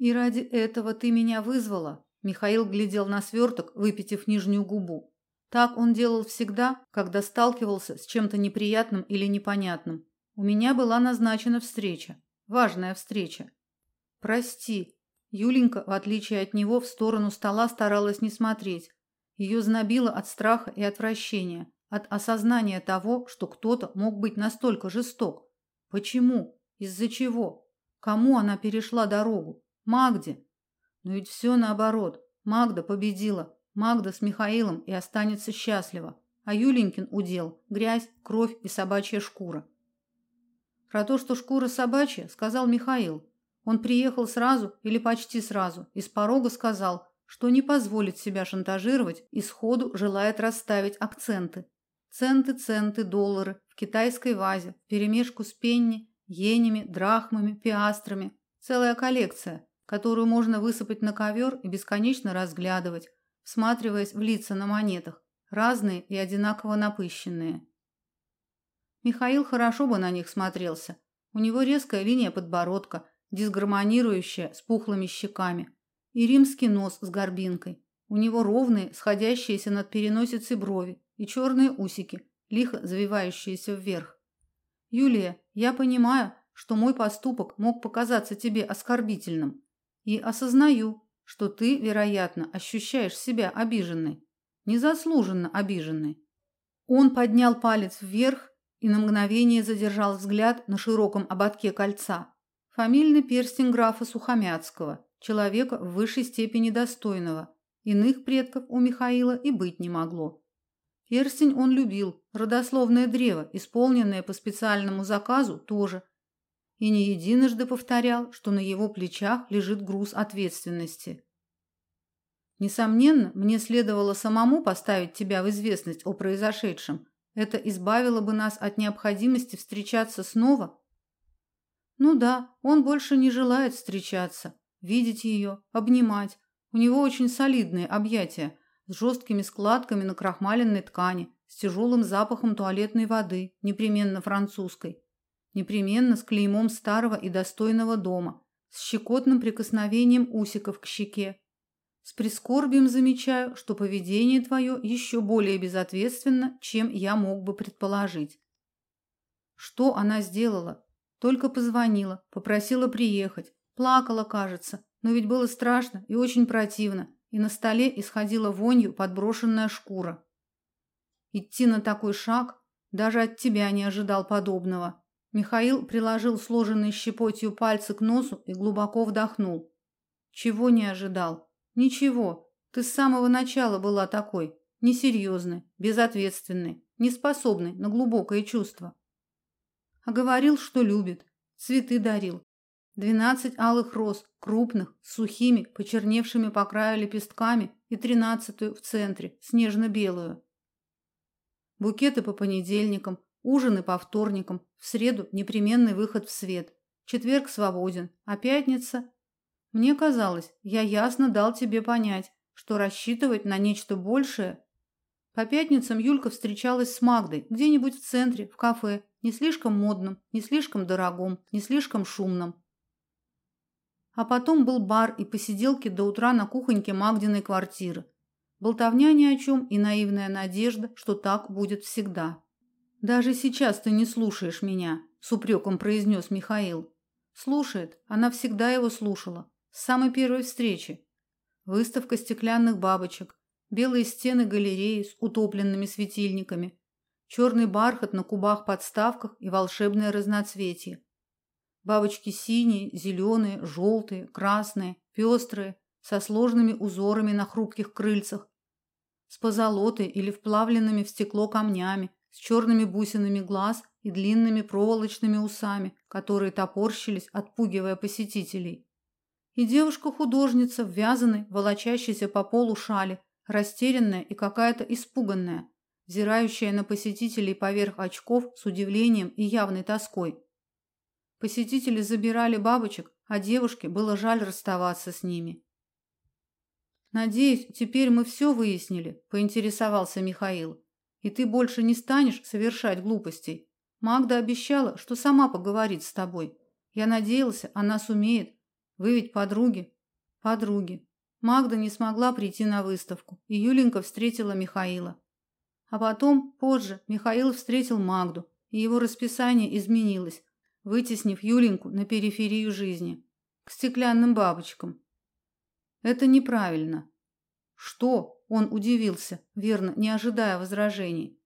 И ради этого ты меня вызвала? Михаил глядел на сверток, выпитив нижнюю губу. Так он делал всегда, когда сталкивался с чем-то неприятным или непонятным. У меня была назначена встреча, важная встреча. Прости. Юленька, в отличие от него, в сторону стола старалась не смотреть. Ее знобило от страха и отвращения, от осознания того, что кто-то мог быть настолько жесток. Почему? Из-за чего? Кому она перешла дорогу? Магде. Но ведь все наоборот. Магда победила. Магда с Михаилом и останется счастлива. А Юленькин удел грязь, кровь и собачья шкура. Про то, что шкура собачья, сказал Михаил. Он приехал сразу или почти сразу и с порога сказал, что не позволит себя шантажировать и сходу желает расставить акценты. Центы, центы, доллары в китайской вазе, вперемешку с пенни, йенями, драхмами, пиастрами. Целая коллекция, которую можно высыпать на ковер и бесконечно разглядывать, всматриваясь в лица на монетах, разные и одинаково напыщенные. Михаил хорошо бы на них смотрелся. У него резкая линия подбородка, дисгармонирующая с пухлыми щеками, и римский нос с горбинкой. У него ровные, сходящиеся над переносицей брови и черные усики, лихо завивающиеся вверх. Юлия, я понимаю, что мой поступок мог показаться тебе оскорбительным, и осознаю, что ты, вероятно, ощущаешь себя обиженной, незаслуженно обиженной. Он поднял палец вверх и на мгновение задержал взгляд на широком ободке кольца. Фамильный перстень графа Сухомятского, человека в высшей степени достойного. Иных предков у Михаила и быть не могло. Перстень он любил, родословное древо, исполненное по специальному заказу, тоже и не единожды повторял, что на его плечах лежит груз ответственности. Несомненно, мне следовало самому поставить тебя в известность о произошедшем. Это избавило бы нас от необходимости встречаться снова. Ну да, он больше не желает встречаться, видеть ее, обнимать. У него очень солидные объятия с жесткими складками на крахмаленной ткани, с тяжелым запахом туалетной воды, непременно французской непременно с клеймом старого и достойного дома, с щекотным прикосновением усиков к щеке. С прискорбием замечаю, что поведение твое еще более безответственно, чем я мог бы предположить. Что она сделала? Только позвонила, попросила приехать, плакала, кажется, но ведь было страшно и очень противно, и на столе исходила вонью подброшенная шкура. Идти на такой шаг даже от тебя не ожидал подобного. Михаил приложил сложенные щепотью пальцы к носу и глубоко вдохнул. Чего не ожидал? Ничего. Ты с самого начала была такой, несерьезной, безответственной, неспособной на глубокое чувство. А говорил, что любит, цветы дарил. Двенадцать алых роз, крупных, сухими, почерневшими по краю лепестками, и тринадцатую в центре, снежно-белую. Букеты по понедельникам, Ужины по вторникам, в среду непременный выход в свет. Четверг свободен, а пятница Мне казалось, я ясно дал тебе понять, что рассчитывать на нечто большее. По пятницам Юлька встречалась с Магдой где-нибудь в центре, в кафе, не слишком модном, не слишком дорогом, не слишком шумном. А потом был бар и посиделки до утра на кухоньке Магдиной квартиры. Болтовня ни о чем и наивная надежда, что так будет всегда. Даже сейчас ты не слушаешь меня, с упреком произнес Михаил. Слушает, она всегда его слушала, с самой первой встречи. Выставка стеклянных бабочек, белые стены галереи с утопленными светильниками, черный бархат на кубах-подставках и волшебное разноцветие. Бабочки синие, зеленые, желтые, красные, пестрые, со сложными узорами на хрупких крыльцах, с позолотой или вплавленными в стекло камнями, с черными бусинами глаз и длинными проволочными усами, которые топорщились, отпугивая посетителей. И девушка-художница в вязаной, волочащейся по полу шали, растерянная и какая-то испуганная, взирающая на посетителей поверх очков с удивлением и явной тоской. Посетители забирали бабочек, а девушке было жаль расставаться с ними. Надеюсь, теперь мы все выяснили, поинтересовался Михаил. И ты больше не станешь совершать глупостей. Магда обещала, что сама поговорит с тобой. Я надеялся, она сумеет. Вы ведь подруги? Подруги. Магда не смогла прийти на выставку, и Юленька встретила Михаила. А потом, позже, Михаил встретил Магду, и его расписание изменилось, вытеснив Юленьку на периферию жизни, к стеклянным бабочкам. Это неправильно. Что? Он удивился, верно, не ожидая возражений.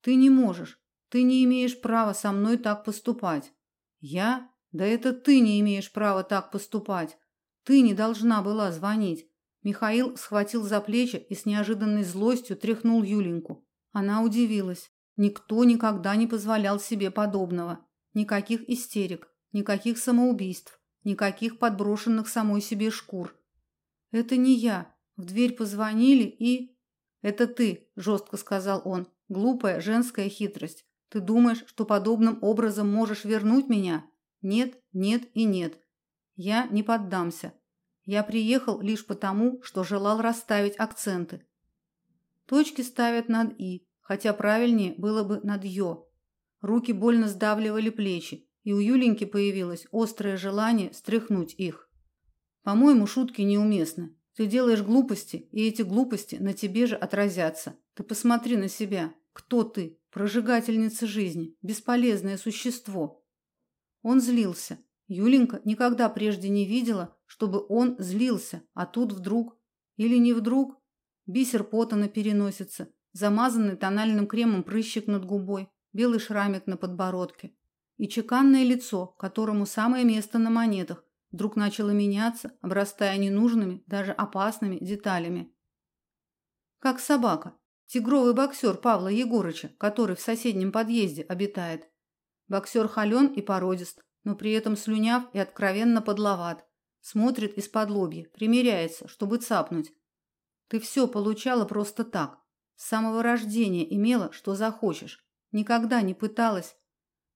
Ты не можешь. Ты не имеешь права со мной так поступать. Я? Да это ты не имеешь права так поступать. Ты не должна была звонить. Михаил схватил за плечи и с неожиданной злостью тряхнул Юленьку. Она удивилась. Никто никогда не позволял себе подобного. Никаких истерик, никаких самоубийств, никаких подброшенных самой себе шкур. Это не я. В дверь позвонили и Это ты, жестко сказал он. Глупая женская хитрость. Ты думаешь, что подобным образом можешь вернуть меня? Нет, нет и нет. Я не поддамся. Я приехал лишь потому, что желал расставить акценты. Точки ставят над и, хотя правильнее было бы над ё. Руки больно сдавливали плечи, и у Юленьки появилось острое желание стряхнуть их. По-моему, шутки неуместны. Ты делаешь глупости, и эти глупости на тебе же отразятся. Ты посмотри на себя. Кто ты? Прожигательница жизни, бесполезное существо. Он злился, Юленька никогда прежде не видела, чтобы он злился, а тут вдруг или не вдруг бисер пота на переносице, замазанный тональным кремом прыщик над губой, белый шрамик на подбородке и чеканное лицо, которому самое место на монетах, вдруг начало меняться, обрастая ненужными, даже опасными деталями. Как собака, тигровый боксер Павла Егорыча, который в соседнем подъезде обитает. Боксер холен и породист, но при этом слюняв и откровенно подловат. Смотрит из-под лобья, примеряется, чтобы цапнуть. Ты все получала просто так. С самого рождения имела, что захочешь. Никогда не пыталась.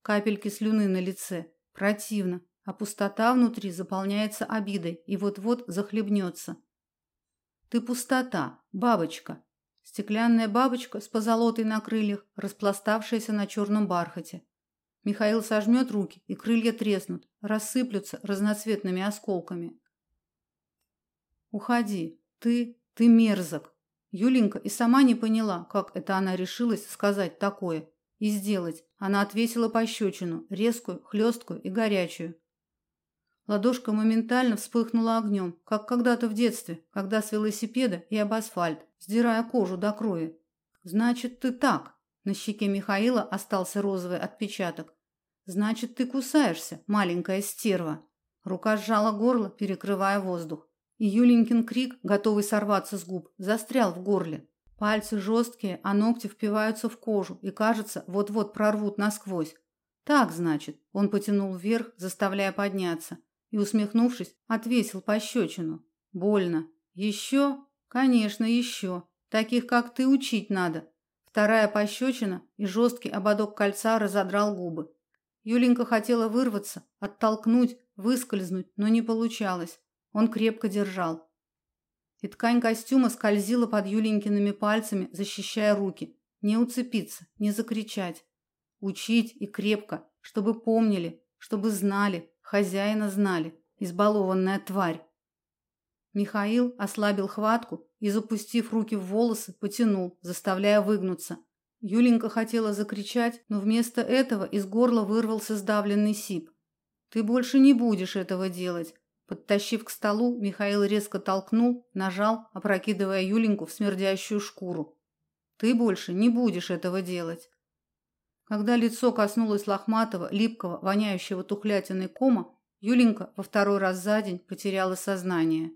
Капельки слюны на лице. Противно. А пустота внутри заполняется обидой и вот-вот захлебнется. Ты пустота, бабочка. Стеклянная бабочка с позолотой на крыльях, распластавшаяся на черном бархате. Михаил сожмет руки, и крылья треснут, рассыплются разноцветными осколками. Уходи. Ты, ты мерзок. Юленька и сама не поняла, как это она решилась сказать такое и сделать. Она отвесила пощечину, резкую, хлесткую и горячую. Ладошка моментально вспыхнула огнем, как когда-то в детстве, когда с велосипеда и об асфальт, сдирая кожу до крови. Значит, ты так. На щеке Михаила остался розовый отпечаток. Значит, ты кусаешься, маленькая стерва. Рука сжала горло, перекрывая воздух. И Юленькин крик, готовый сорваться с губ, застрял в горле. Пальцы жесткие, а ногти впиваются в кожу и, кажется, вот-вот прорвут насквозь. Так, значит, он потянул вверх, заставляя подняться, и, усмехнувшись, отвесил пощечину. Больно. Еще? Конечно, еще. Таких, как ты, учить надо. Вторая пощечина, и жесткий ободок кольца разодрал губы. Юленька хотела вырваться, оттолкнуть, выскользнуть, но не получалось. Он крепко держал. И ткань костюма скользила под Юленькиными пальцами, защищая руки. Не уцепиться, не закричать. Учить и крепко, чтобы помнили, чтобы знали, хозяина знали, избалованная тварь. Михаил ослабил хватку и, запустив руки в волосы, потянул, заставляя выгнуться. Юленька хотела закричать, но вместо этого из горла вырвался сдавленный сип. Ты больше не будешь этого делать. Подтащив к столу, Михаил резко толкнул, нажал, опрокидывая Юленьку в смердящую шкуру. Ты больше не будешь этого делать. Когда лицо коснулось лохматого, липкого, воняющего тухлятиной кома, Юленька во второй раз за день потеряла сознание.